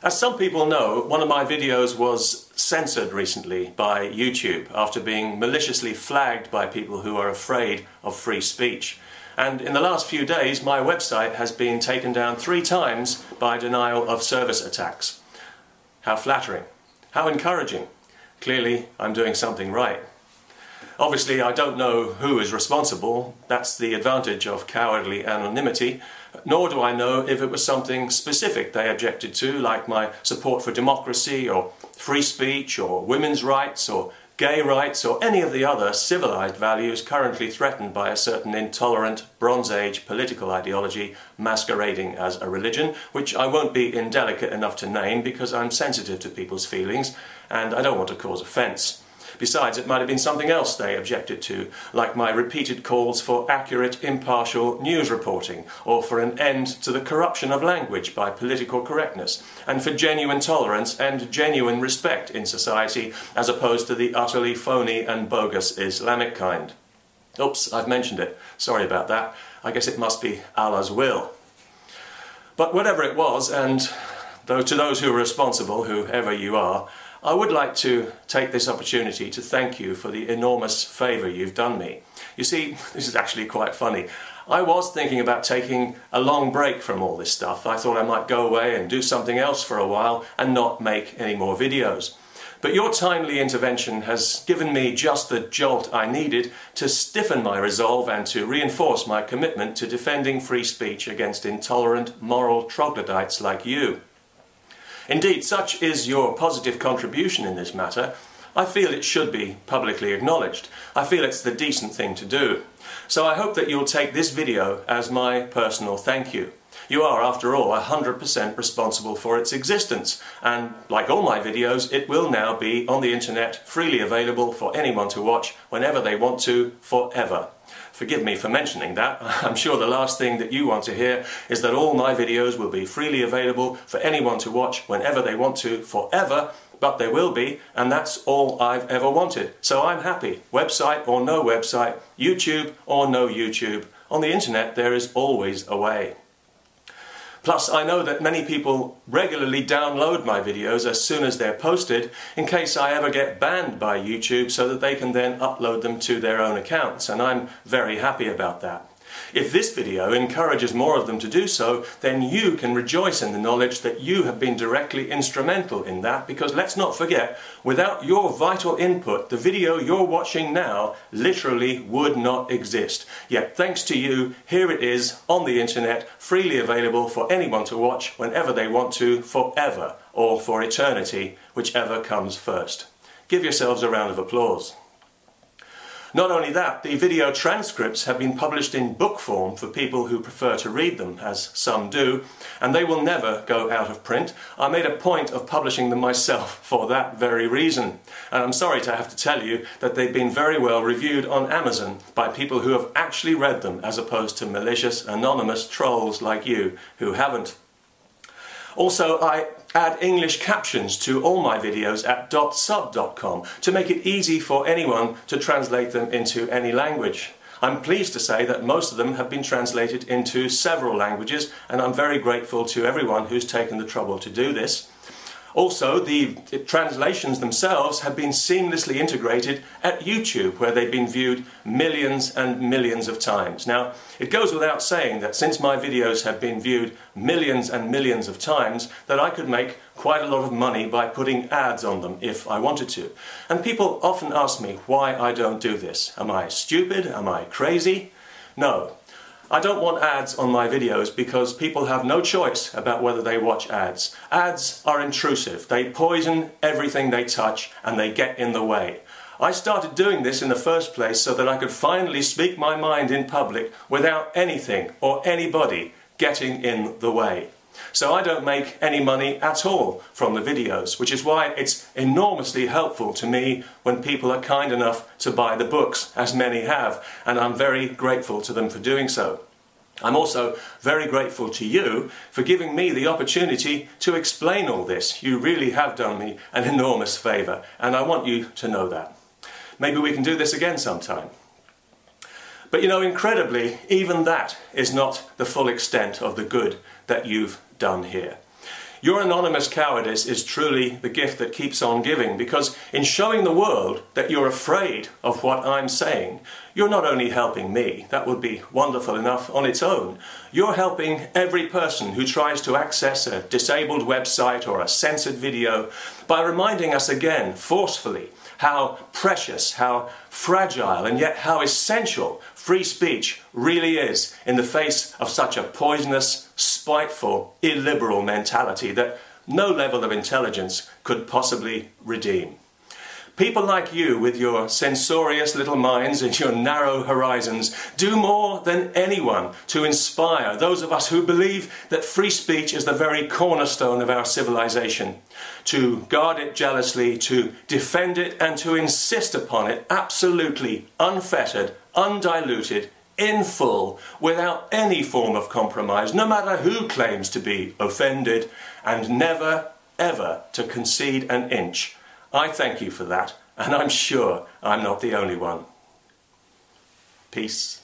As some people know, one of my videos was censored recently by YouTube after being maliciously flagged by people who are afraid of free speech. And in the last few days, my website has been taken down three times by denial of service attacks. How flattering. How encouraging. Clearly, I'm doing something right. Obviously, I don't know who is responsible. That's the advantage of cowardly anonymity nor do I know if it was something specific they objected to, like my support for democracy or free speech or women's rights or gay rights or any of the other civilized values currently threatened by a certain intolerant Bronze Age political ideology masquerading as a religion, which I won't be indelicate enough to name because I'm sensitive to people's feelings and I don't want to cause offence. Besides, it might have been something else they objected to, like my repeated calls for accurate, impartial news reporting, or for an end to the corruption of language by political correctness, and for genuine tolerance and genuine respect in society, as opposed to the utterly phony and bogus Islamic kind. Oops, I've mentioned it. Sorry about that. I guess it must be Allah's will. But whatever it was, and though to those who are responsible, whoever you are, I would like to take this opportunity to thank you for the enormous favour you've done me. You see, this is actually quite funny. I was thinking about taking a long break from all this stuff. I thought I might go away and do something else for a while and not make any more videos. But your timely intervention has given me just the jolt I needed to stiffen my resolve and to reinforce my commitment to defending free speech against intolerant moral troglodytes like you. Indeed, such is your positive contribution in this matter, I feel it should be publicly acknowledged. I feel it's the decent thing to do. So I hope that you'll take this video as my personal thank you. You are, after all, 100% responsible for its existence, and like all my videos, it will now be on the internet, freely available for anyone to watch whenever they want to, forever. Forgive me for mentioning that. I'm sure the last thing that you want to hear is that all my videos will be freely available for anyone to watch whenever they want to, forever, but they will be, and that's all I've ever wanted. So I'm happy. Website or no website, YouTube or no YouTube. On the internet, there is always a way. Plus, I know that many people regularly download my videos as soon as they're posted in case I ever get banned by YouTube so that they can then upload them to their own accounts, and I'm very happy about that. If this video encourages more of them to do so, then you can rejoice in the knowledge that you have been directly instrumental in that because let's not forget, without your vital input, the video you're watching now literally would not exist. Yet thanks to you, here it is on the internet, freely available for anyone to watch whenever they want to, forever, or for eternity, whichever comes first. Give yourselves a round of applause. Not only that, the video transcripts have been published in book form for people who prefer to read them, as some do, and they will never go out of print. I made a point of publishing them myself for that very reason. And I'm sorry to have to tell you that they've been very well reviewed on Amazon by people who have actually read them, as opposed to malicious, anonymous trolls like you who haven't. Also, I add English captions to all my videos at dotsub.com to make it easy for anyone to translate them into any language. I'm pleased to say that most of them have been translated into several languages and I'm very grateful to everyone who's taken the trouble to do this. Also, the translations themselves have been seamlessly integrated at YouTube, where they've been viewed millions and millions of times. Now, it goes without saying that since my videos have been viewed millions and millions of times, that I could make quite a lot of money by putting ads on them if I wanted to. And people often ask me why I don't do this. Am I stupid? Am I crazy? No, I don't want ads on my videos because people have no choice about whether they watch ads. Ads are intrusive. They poison everything they touch and they get in the way. I started doing this in the first place so that I could finally speak my mind in public without anything or anybody getting in the way. So I don't make any money at all from the videos, which is why it's enormously helpful to me when people are kind enough to buy the books, as many have, and I'm very grateful to them for doing so. I'm also very grateful to you for giving me the opportunity to explain all this. You really have done me an enormous favour, and I want you to know that. Maybe we can do this again sometime. But you know, incredibly, even that is not the full extent of the good that you've done here. Your anonymous cowardice is truly the gift that keeps on giving because in showing the world that you're afraid of what I'm saying, you're not only helping me, that would be wonderful enough on its own, you're helping every person who tries to access a disabled website or a censored video by reminding us again, forcefully, how precious, how fragile, and yet how essential free speech really is in the face of such a poisonous, spiteful, illiberal mentality that no level of intelligence could possibly redeem. People like you, with your censorious little minds and your narrow horizons, do more than anyone to inspire those of us who believe that free speech is the very cornerstone of our civilization, to guard it jealously, to defend it, and to insist upon it absolutely unfettered, undiluted, in full, without any form of compromise, no matter who claims to be offended, and never, ever to concede an inch I thank you for that, and I'm sure I'm not the only one. Peace.